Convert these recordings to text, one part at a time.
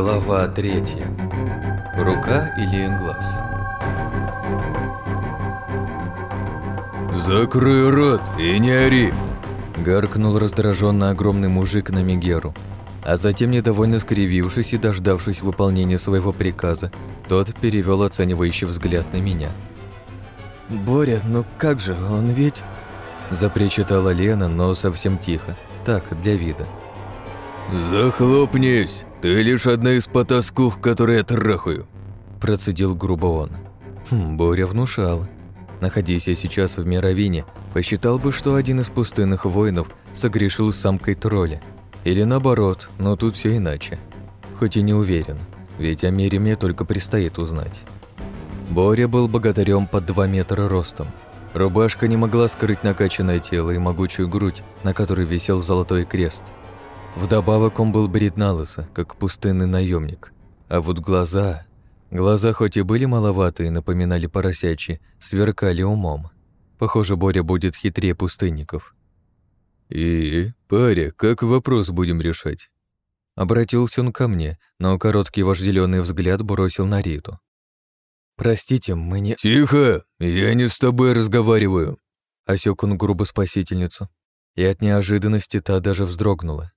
Глава третья. Рука или глаз? «Закрой рот и не ори!» Гаркнул раздраженно огромный мужик на Мегеру. А затем, недовольно скривившись и дождавшись выполнения своего приказа, тот перевел оценивающий взгляд на меня. «Боря, ну как же, он ведь...» Запричитала Лена, но совсем тихо, так, для вида. «Захлопнись! Ты лишь одна из потаскух, которые я трахаю!» Процедил грубо он. Хм, Боря внушал. Находясь я сейчас в Мировине, посчитал бы, что один из пустынных воинов согрешил с самкой тролля. Или наоборот, но тут все иначе. Хоть и не уверен, ведь о мире мне только предстоит узнать. Боря был богатырем под 2 метра ростом. Рубашка не могла скрыть накачанное тело и могучую грудь, на которой висел золотой крест. Вдобавок он был брит на лысо, как пустынный наемник. А вот глаза... Глаза хоть и были маловатые, напоминали поросячьи, сверкали умом. Похоже, Боря будет хитрее пустынников. «И, паря, как вопрос будем решать?» Обратился он ко мне, но короткий вожделенный взгляд бросил на Риту. «Простите, мы не...» «Тихо! Я не с тобой разговариваю!» Осек он грубо спасительницу, и от неожиданности та даже вздрогнула.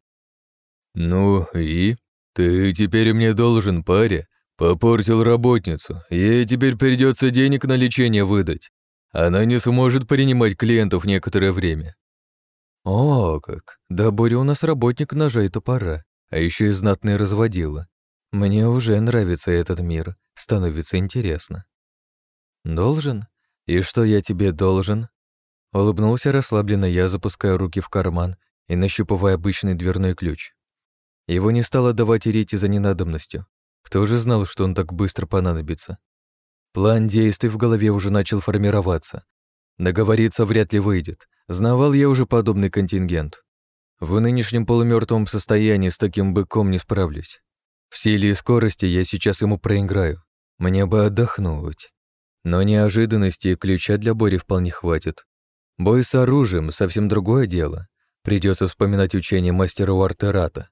«Ну и? Ты теперь мне должен, паря. Попортил работницу. Ей теперь придется денег на лечение выдать. Она не сможет принимать клиентов некоторое время». «О, как! Да Боря у нас работник ножа и топора, а еще и знатный разводила. Мне уже нравится этот мир, становится интересно». «Должен? И что я тебе должен?» Улыбнулся расслабленно я, запуская руки в карман и нащупывая обычный дверной ключ. Его не стало давать Рите за ненадобностью. Кто же знал, что он так быстро понадобится? План действий в голове уже начал формироваться. Договориться вряд ли выйдет. Знавал я уже подобный контингент. В нынешнем полумертвом состоянии с таким быком не справлюсь. В силе и скорости я сейчас ему проиграю. Мне бы отдохнуть. Но неожиданности и ключа для Бори вполне хватит. Бой с оружием — совсем другое дело. Придется вспоминать учение мастера Уартерата.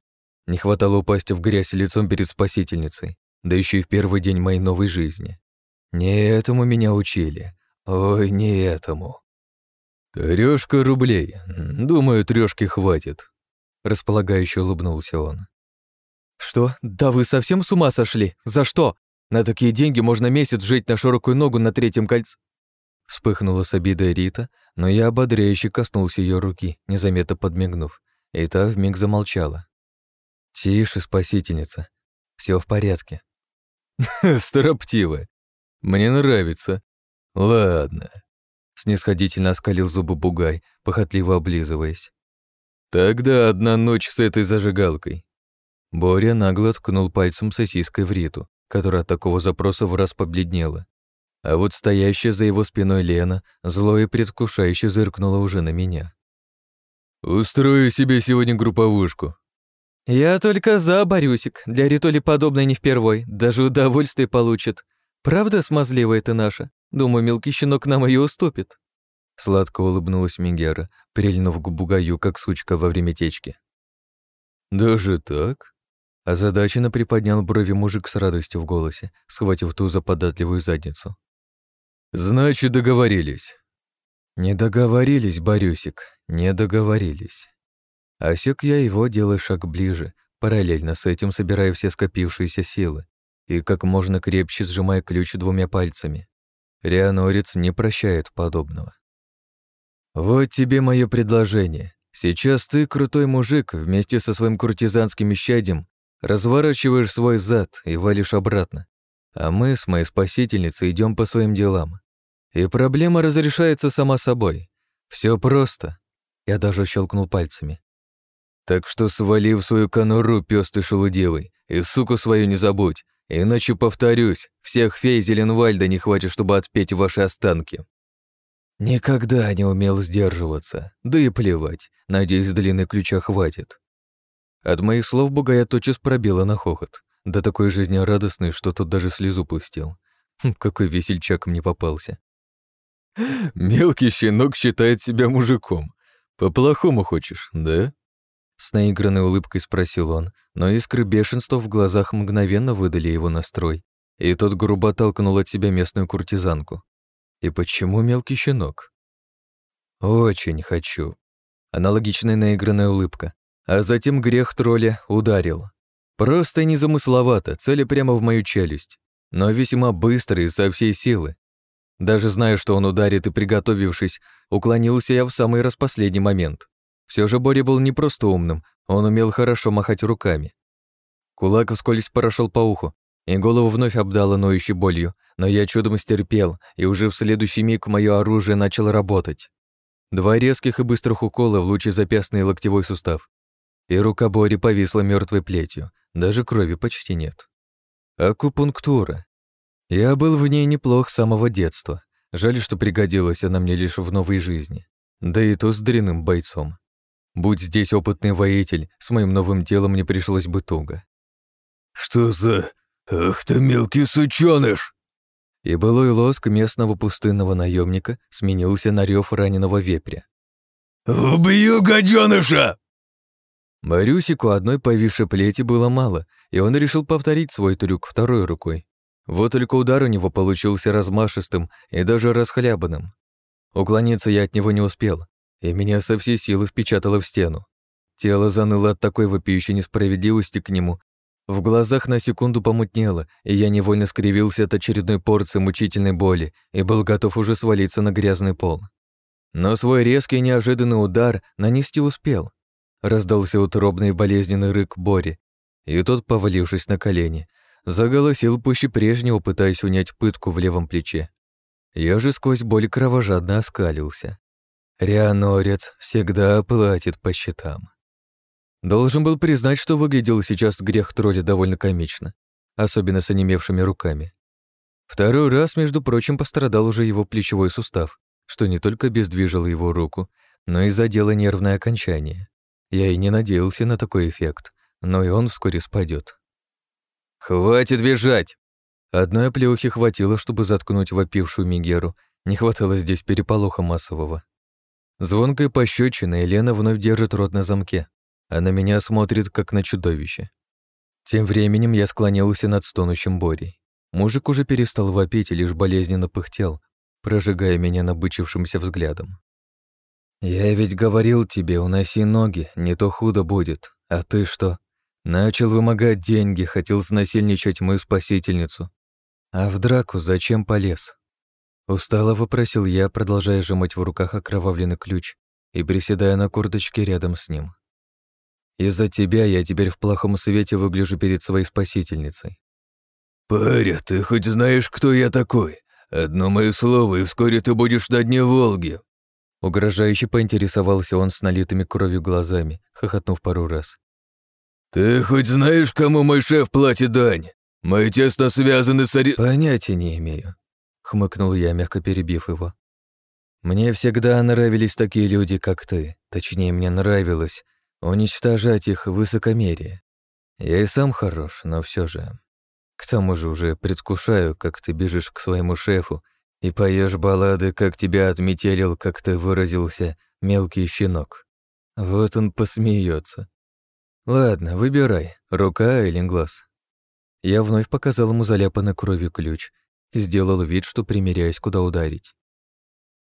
Не хватало упасть в грязь лицом перед спасительницей, да еще и в первый день моей новой жизни. Не этому меня учили. Ой, не этому. Трёшка рублей. Думаю, трёшки хватит. Располагающе улыбнулся он. Что? Да вы совсем с ума сошли? За что? На такие деньги можно месяц жить на широкую ногу на третьем кольце. Вспыхнула с обидой Рита, но я ободряюще коснулся ее руки, незаметно подмигнув, и та вмиг замолчала. «Тише, спасительница. Все в порядке». «Строптивая. Мне нравится. Ладно». Снисходительно оскалил зубы бугай, похотливо облизываясь. «Тогда одна ночь с этой зажигалкой». Боря нагло ткнул пальцем сосиской в Риту, которая от такого запроса в раз побледнела. А вот стоящая за его спиной Лена зло и предвкушающе зыркнула уже на меня. «Устрою себе сегодня групповушку. «Я только за, Борюсик. Для Ритули подобное не впервой. Даже удовольствие получит. Правда, смазливая ты наша? Думаю, мелкий щенок нам ее уступит». Сладко улыбнулась Мигера, прильнув к бугаю, как сучка во время течки. «Даже так?» Озадаченно приподнял брови мужик с радостью в голосе, схватив ту за податливую задницу. «Значит, договорились». «Не договорились, Борюсик, не договорились». Осек я его, делая шаг ближе, параллельно с этим собирая все скопившиеся силы и как можно крепче сжимая ключ двумя пальцами. Рианорец не прощает подобного. «Вот тебе мое предложение. Сейчас ты, крутой мужик, вместе со своим куртизанским исчадием, разворачиваешь свой зад и валишь обратно, а мы с моей спасительницей идем по своим делам. И проблема разрешается сама собой. Все просто». Я даже щелкнул пальцами. Так что свали в свою конуру, пёс ты шелудевый, и суку свою не забудь, иначе, повторюсь, всех фей Зеленвальда не хватит, чтобы отпеть ваши останки. Никогда не умел сдерживаться, да и плевать, надеюсь, длины ключа хватит. От моих слов бугая тотчас пробила на хохот, да такой жизнерадостный, что тут даже слезу пустил. Хм, какой весельчак мне попался. «Мелкий щенок считает себя мужиком. По-плохому хочешь, да?» С наигранной улыбкой спросил он, но искры бешенства в глазах мгновенно выдали его настрой, и тот грубо толкнул от себя местную куртизанку. И почему мелкий щенок? Очень хочу. Аналогичная наигранная улыбка. А затем грех тролля ударил. Просто незамысловато, цели прямо в мою челюсть. Но весьма быстро и со всей силы. Даже зная, что он ударит и приготовившись, уклонился я в самый распоследний момент. Все же Боря был не просто умным, он умел хорошо махать руками. Кулак вскользь прошел по уху, и голову вновь обдало ноющей болью, но я чудом стерпел, и уже в следующий миг мое оружие начало работать. Два резких и быстрых укола в лучезапястный локтевой сустав. И рука Бори повисла мертвой плетью, даже крови почти нет. Акупунктура. Я был в ней неплох с самого детства. Жаль, что пригодилась она мне лишь в новой жизни. Да и то с дряным бойцом. Будь здесь опытный воитель, с моим новым телом мне пришлось бы туго. «Что за... Ах ты мелкий сучёныш!» и былой лоск местного пустынного наемника сменился на рев раненого вепря. «Убью гаденыша!» Марюсику одной повисшей плети было мало, и он решил повторить свой трюк второй рукой. Вот только удар у него получился размашистым и даже расхлябанным. Уклониться я от него не успел, и меня со всей силы впечатало в стену. Тело заныло от такой вопиющей несправедливости к нему, в глазах на секунду помутнело, и я невольно скривился от очередной порции мучительной боли и был готов уже свалиться на грязный пол. Но свой резкий неожиданный удар нанести успел. Раздался утробный болезненный рык Бори, и тот, повалившись на колени, заголосил пуще прежнего, пытаясь унять пытку в левом плече. Я же сквозь боль кровожадно оскалился. Рианорец всегда платит по счетам. Должен был признать, что выглядел сейчас грех тролля довольно комично, особенно с онемевшими руками. Второй раз, между прочим, пострадал уже его плечевой сустав, что не только обездвижило его руку, но и задело нервное окончание. Я и не надеялся на такой эффект, но и он вскоре спадет. «Хватит бежать!» Одной оплеухи хватило, чтобы заткнуть вопившую Мигеру, не хватало здесь переполоха массового. Звонкой пощечина Елена вновь держит рот на замке, а на меня смотрит, как на чудовище. Тем временем я склонился над стонущим Борей. Мужик уже перестал вопить и лишь болезненно пыхтел, прожигая меня набычившимся взглядом. «Я ведь говорил тебе, уноси ноги, не то худо будет. А ты что? Начал вымогать деньги, хотел снасильничать мою спасительницу. А в драку зачем полез?» Устало вопросил я, продолжая сжимать в руках окровавленный ключ и приседая на курточке рядом с ним. Из-за тебя я теперь в плохом свете выгляжу перед своей спасительницей. «Паря, ты хоть знаешь, кто я такой? Одно мое слово, и вскоре ты будешь на дне Волги». Угрожающе поинтересовался он с налитыми кровью глазами, хохотнув пару раз. «Ты хоть знаешь, кому мой шеф платит дань? Мы тесно связаны с ари...» «Понятия не имею», — хмыкнул я, мягко перебив его. «Мне всегда нравились такие люди, как ты. Точнее, мне нравилось, уничтожать их высокомерие. Я и сам хорош, но все же. К тому же уже предвкушаю, как ты бежишь к своему шефу и поешь баллады, как тебя отметелил, как ты выразился, мелкий щенок. Вот он посмеется. Ладно, выбирай, рука или глаз. Я вновь показал ему заляпанный кровью ключ сделал вид, что примеряюсь, куда ударить.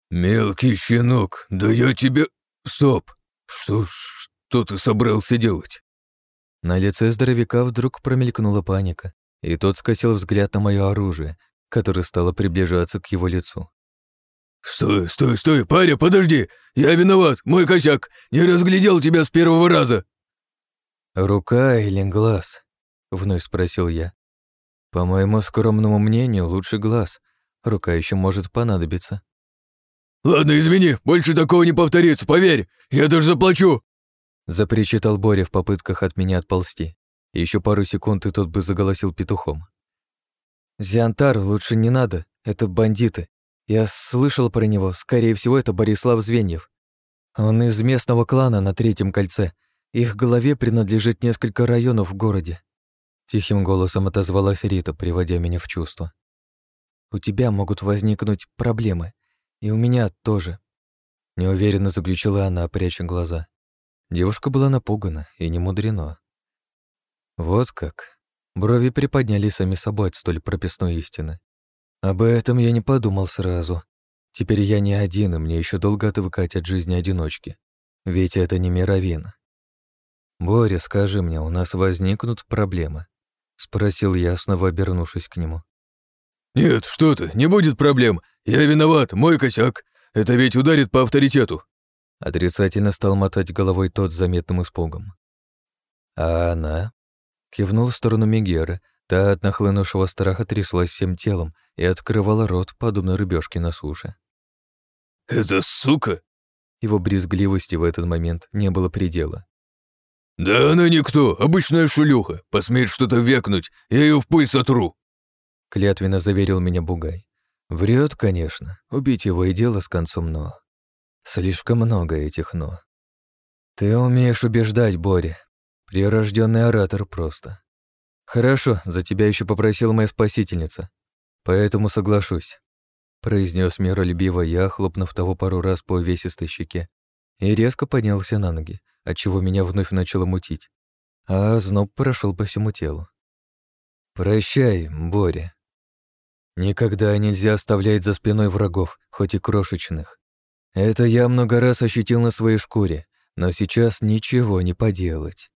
«Мелкий щенок, да я тебе... Стоп! Что, что ты собрался делать?» На лице здоровяка вдруг промелькнула паника, и тот скосил взгляд на мое оружие, которое стало приближаться к его лицу. «Стой, стой, стой, паря, подожди! Я виноват, мой косяк! Не разглядел тебя с первого раза!» «Рука или глаз?» — вновь спросил я. «По моему скромному мнению, лучше глаз. Рука еще может понадобиться». «Ладно, извини, больше такого не повторится, поверь! Я даже заплачу!» Запричитал Боря в попытках от меня отползти. Еще пару секунд, и тот бы заголосил петухом. «Зиантар лучше не надо, это бандиты. Я слышал про него, скорее всего, это Борислав Звеньев. Он из местного клана на Третьем кольце. Их голове принадлежит несколько районов в городе». Тихим голосом отозвалась Рита, приводя меня в чувство. «У тебя могут возникнуть проблемы, и у меня тоже», — неуверенно заключила она, пряча глаза. Девушка была напугана и не мудрено. Вот как. Брови приподняли сами собой от столь прописной истины. Об этом я не подумал сразу. Теперь я не один, и мне еще долго отвыкать от жизни одиночки. Ведь это не мировина. «Боря, скажи мне, у нас возникнут проблемы?» — спросил я, снова обернувшись к нему. «Нет, что ты, не будет проблем. Я виноват, мой косяк. Это ведь ударит по авторитету». Отрицательно стал мотать головой тот с заметным испугом. «А она?» Кивнул в сторону Мегеры. Та от нахлынувшего страха тряслась всем телом и открывала рот, подобно рыбешке на суше. «Это сука!» Его брезгливости в этот момент не было предела. «Да она никто, обычная шулюха. Посмеет что-то векнуть, я ее в пыль сотру!» Клятвенно заверил меня Бугай. Врет, конечно. Убить его и дело с концом «но». Слишком много этих «но». Ты умеешь убеждать, Боря. Прирожденный оратор просто. Хорошо, за тебя еще попросила моя спасительница. Поэтому соглашусь. Произнес миролюбиво я, хлопнув того пару раз по увесистой щеке, и резко поднялся на ноги, отчего меня вновь начало мутить, а зноб прошел по всему телу. «Прощай, Боря. Никогда нельзя оставлять за спиной врагов, хоть и крошечных. Это я много раз ощутил на своей шкуре, но сейчас ничего не поделать.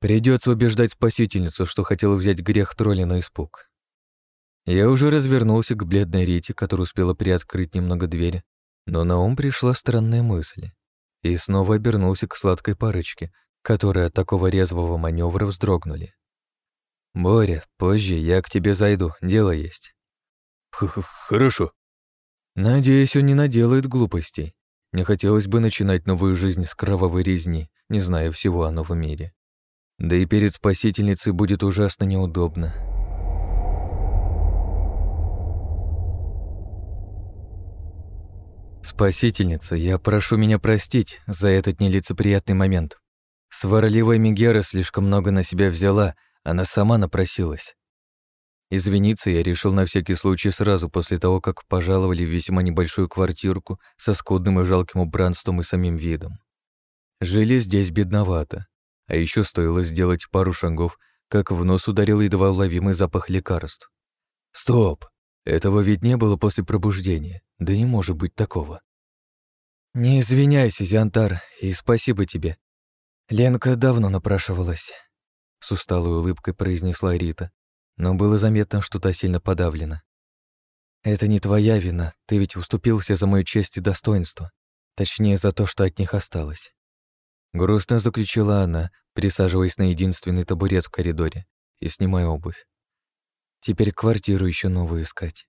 Придется убеждать спасительницу, что хотел взять грех тролля на испуг. Я уже развернулся к бледной Рите, которая успела приоткрыть немного двери, но на ум пришла странная мысль и снова обернулся к сладкой парочке, которые от такого резвого маневра вздрогнули. «Боря, позже я к тебе зайду, дело есть». Х -х «Хорошо». Надеюсь, он не наделает глупостей. Не хотелось бы начинать новую жизнь с кровавой резни, не зная всего о новом мире. Да и перед спасительницей будет ужасно неудобно. «Спасительница, я прошу меня простить за этот нелицеприятный момент. Сварливая Мегера слишком много на себя взяла, она сама напросилась. Извиниться я решил на всякий случай сразу после того, как пожаловали в весьма небольшую квартирку со скудным и жалким убранством и самим видом. Жили здесь бедновато, а еще стоило сделать пару шагов, как в нос ударил едва уловимый запах лекарств. Стоп! Этого ведь не было после пробуждения. Да не может быть такого. Не извиняйся, Зиантар, и спасибо тебе. Ленка давно напрашивалась. С усталой улыбкой произнесла Рита, но было заметно, что та сильно подавлена. Это не твоя вина, ты ведь уступился за мою честь и достоинство. Точнее, за то, что от них осталось. Грустно заключила она, присаживаясь на единственный табурет в коридоре и снимая обувь. Теперь квартиру еще новую искать.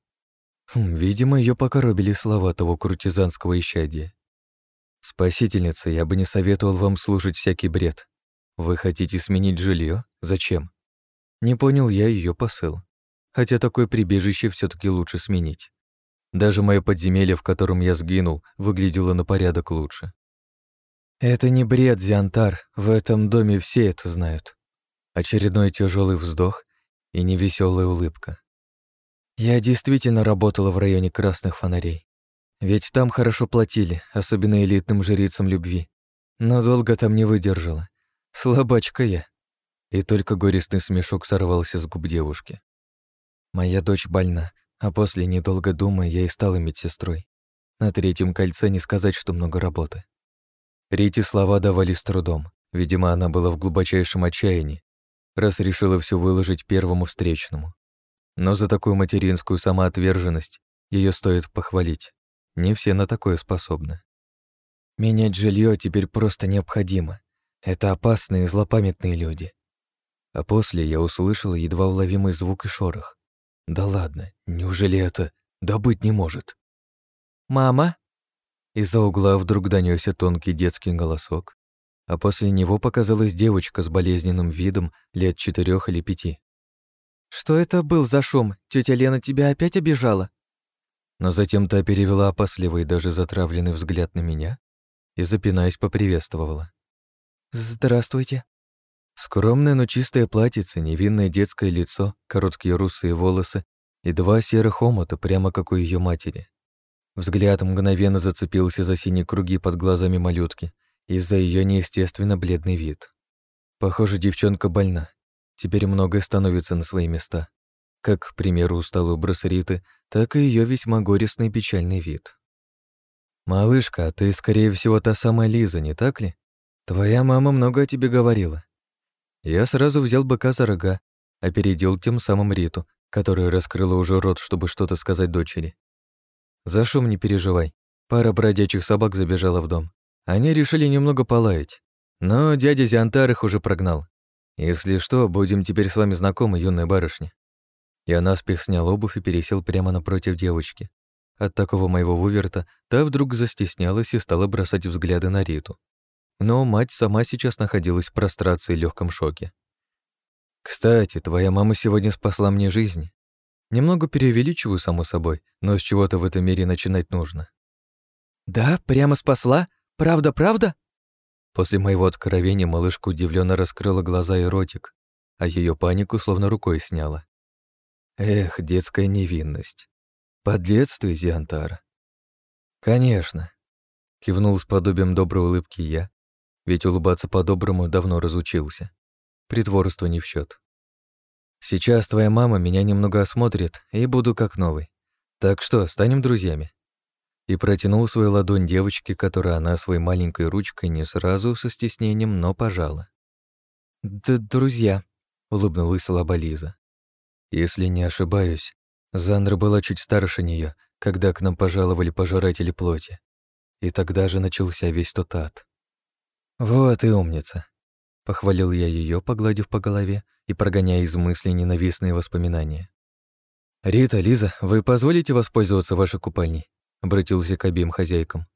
Хм, видимо, ее покоробили слова того куртизанского исчадия. «Спасительница, я бы не советовал вам слушать всякий бред. Вы хотите сменить жилье? Зачем?» Не понял я ее посыл. Хотя такое прибежище все таки лучше сменить. Даже мое подземелье, в котором я сгинул, выглядело на порядок лучше. «Это не бред, Зиантар, в этом доме все это знают». Очередной тяжелый вздох и невеселая улыбка. Я действительно работала в районе красных фонарей. Ведь там хорошо платили, особенно элитным жрицам любви. Но долго там не выдержала. Слабачка я. И только горестный смешок сорвался с губ девушки. Моя дочь больна, а после, недолго думая, я и стала медсестрой. На третьем кольце не сказать, что много работы. Рите слова давали с трудом. Видимо, она была в глубочайшем отчаянии, раз решила все выложить первому встречному. Но за такую материнскую самоотверженность ее стоит похвалить. Не все на такое способны. Менять жилье теперь просто необходимо. Это опасные злопамятные люди. А после я услышал едва уловимый звук и шорох. Да ладно, неужели это... Да не может. «Мама?» Из-за угла вдруг донёсся тонкий детский голосок, а после него показалась девочка с болезненным видом лет четырех или пяти. «Что это был за шум? Тетя Лена тебя опять обижала?» Но затем та перевела опасливый, даже затравленный взгляд на меня и, запинаясь, поприветствовала. «Здравствуйте». Скромное, но чистое платьице, невинное детское лицо, короткие русые волосы и два серых омота, прямо как у ее матери. Взгляд мгновенно зацепился за синие круги под глазами малютки из-за ее неестественно бледный вид. Похоже, девчонка больна. Теперь многое становится на свои места. Как, к примеру, усталую Брасариты, так и ее весьма горестный и печальный вид. «Малышка, ты, скорее всего, та самая Лиза, не так ли? Твоя мама много о тебе говорила». Я сразу взял быка за рога, опередил тем самым Риту, которая раскрыла уже рот, чтобы что-то сказать дочери. «За шум не переживай. Пара бродячих собак забежала в дом. Они решили немного полаять. Но дядя Зиантар их уже прогнал. Если что, будем теперь с вами знакомы, юная барышня». Я наспех снял обувь и пересел прямо напротив девочки. От такого моего выверта та вдруг застеснялась и стала бросать взгляды на Риту. Но мать сама сейчас находилась в прострации и легком шоке. «Кстати, твоя мама сегодня спасла мне жизнь. Немного преувеличиваю, само собой, но с чего-то в этом мире начинать нужно». «Да, прямо спасла? Правда-правда?» После моего откровения малышка удивленно раскрыла глаза и ротик, а ее панику словно рукой сняла. Эх, детская невинность. Подлец ты, Зиантар. Конечно. Кивнул с подобием доброй улыбки я, ведь улыбаться по-доброму давно разучился. Притворство не в счет. Сейчас твоя мама меня немного осмотрит, и буду как новый. Так что, станем друзьями?» И протянул свою ладонь девочке, которую она своей маленькой ручкой не сразу со стеснением, но пожала. «Да, друзья», — улыбнулась слабо Лиза. «Если не ошибаюсь, Зандра была чуть старше нее, когда к нам пожаловали пожиратели плоти. И тогда же начался весь тот ад. Вот и умница. Похвалил я ее, погладив по голове и прогоняя из мыслей ненавистные воспоминания. «Рита, Лиза, вы позволите воспользоваться вашей купальней?» Обратился к обеим хозяйкам.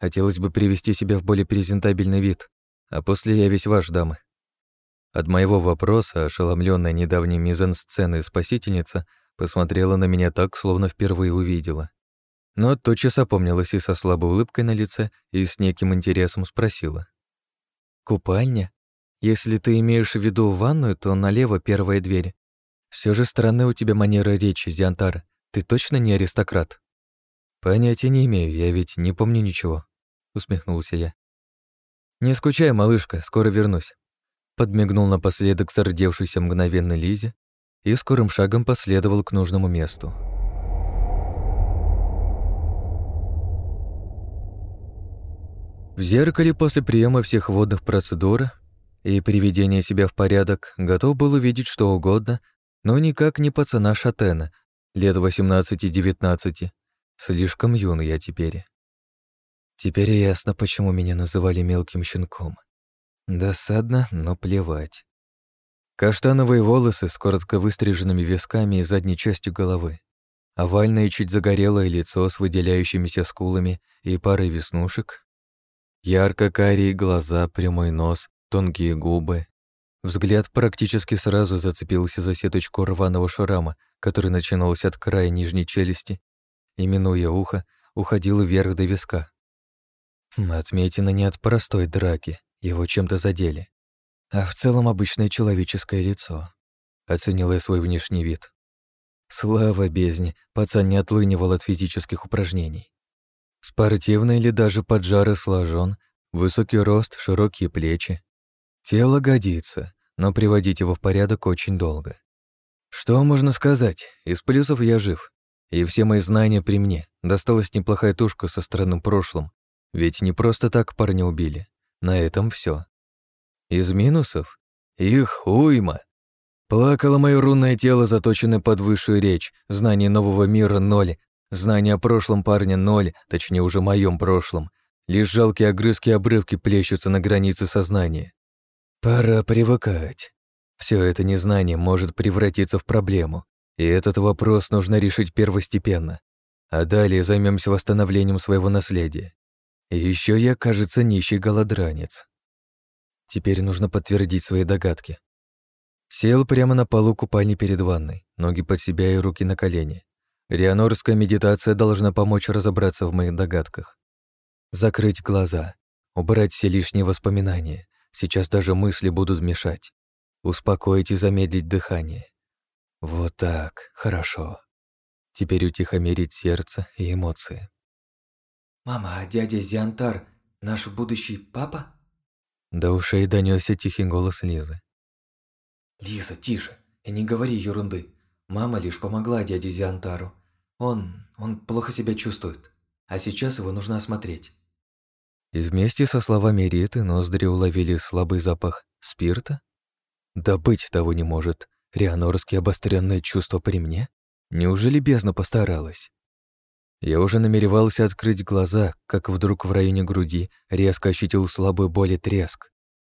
«Хотелось бы привести себя в более презентабельный вид, а после я весь ваш, дамы». От моего вопроса, ошеломленная недавней мизансценой спасительница посмотрела на меня так, словно впервые увидела. Но тотчас опомнилась и со слабой улыбкой на лице и с неким интересом спросила. «Купальня? Если ты имеешь в виду ванную, то налево первая дверь. Все же странная у тебя манера речи, Зиантар. Ты точно не аристократ?» «Понятия не имею, я ведь не помню ничего», — усмехнулся я. «Не скучай, малышка, скоро вернусь». Подмигнул напоследок зардевшейся мгновенно Лизе и скорым шагом последовал к нужному месту. В зеркале после приема всех водных процедур и приведения себя в порядок готов был увидеть что угодно, но никак не пацана Шатена, лет 18-19. Слишком юн я теперь. Теперь ясно, почему меня называли мелким щенком. Досадно, но плевать. Каштановые волосы с коротко выстриженными висками и задней частью головы. Овальное чуть загорелое лицо с выделяющимися скулами и парой веснушек, Ярко-карие глаза, прямой нос, тонкие губы. Взгляд практически сразу зацепился за сеточку рваного шрама, который начинался от края нижней челюсти и, минуя ухо, уходил вверх до виска. Отметина не от простой драки, его чем-то задели, а в целом обычное человеческое лицо. Оценил я свой внешний вид. Слава бездне, пацан не отлынивал от физических упражнений. Спортивный или даже поджарый сложен, высокий рост, широкие плечи. Тело годится, но приводить его в порядок очень долго. Что можно сказать? Из плюсов я жив. И все мои знания при мне. Досталась неплохая тушка со странным прошлым. Ведь не просто так парня убили. На этом все. Из минусов? Их уйма. Плакало мое рунное тело, заточенное под высшую речь, знание нового мира ноль, Знания о прошлом парня ноль, точнее уже моем прошлом. Лишь жалкие огрызки и обрывки плещутся на границе сознания. Пора привыкать. Все это незнание может превратиться в проблему, и этот вопрос нужно решить первостепенно. А далее займемся восстановлением своего наследия. И еще я, кажется, нищий голодранец. Теперь нужно подтвердить свои догадки. Сел прямо на полу купальни перед ванной, ноги под себя и руки на колени. Рианорская медитация должна помочь разобраться в моих догадках. Закрыть глаза, убрать все лишние воспоминания. Сейчас даже мысли будут мешать. Успокоить и замедлить дыхание. Вот так, хорошо. Теперь утихомирить сердце и эмоции. «Мама, а дядя Зиантар Наш будущий папа?» До ушей донесся тихий голос Лизы. «Лиза, тише, и не говори ерунды. Мама лишь помогла дяде Зиантару. Он... он плохо себя чувствует, а сейчас его нужно осмотреть». И вместе со словами Риты ноздри уловили слабый запах спирта? Да быть того не может. Рианорские обостренные чувства при мне? Неужели бездна постаралась? Я уже намеревался открыть глаза, как вдруг в районе груди резко ощутил слабую боль и треск.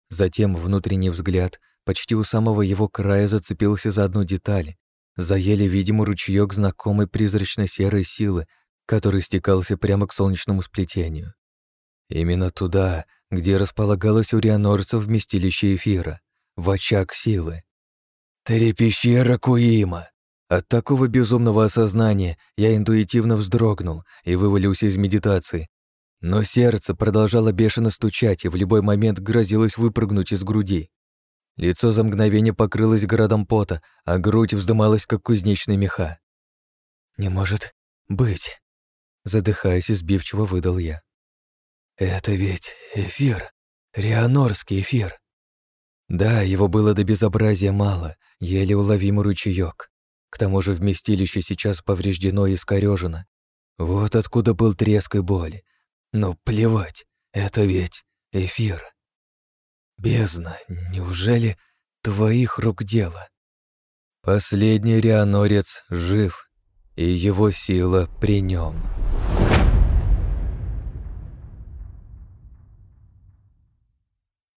Затем внутренний взгляд почти у самого его края зацепился за одну деталь, за еле видимый ручеёк знакомой призрачно-серой силы, который стекался прямо к солнечному сплетению. Именно туда, где располагалось у рианорцев вместилище эфира, в очаг силы. Трепещера Куима! От такого безумного осознания я интуитивно вздрогнул и вывалился из медитации. Но сердце продолжало бешено стучать и в любой момент грозилось выпрыгнуть из груди. Лицо за мгновение покрылось градом пота, а грудь вздымалась, как кузнечный меха. «Не может быть!» Задыхаясь, избивчиво выдал я. «Это ведь эфир, рианорский эфир». Да, его было до безобразия мало, еле уловимый ручеёк. К тому же вместилище сейчас повреждено и искорёжено. Вот откуда был треск и боль. Но плевать, это ведь эфир. Бездна, неужели твоих рук дело? Последний рианорец жив, и его сила при нем.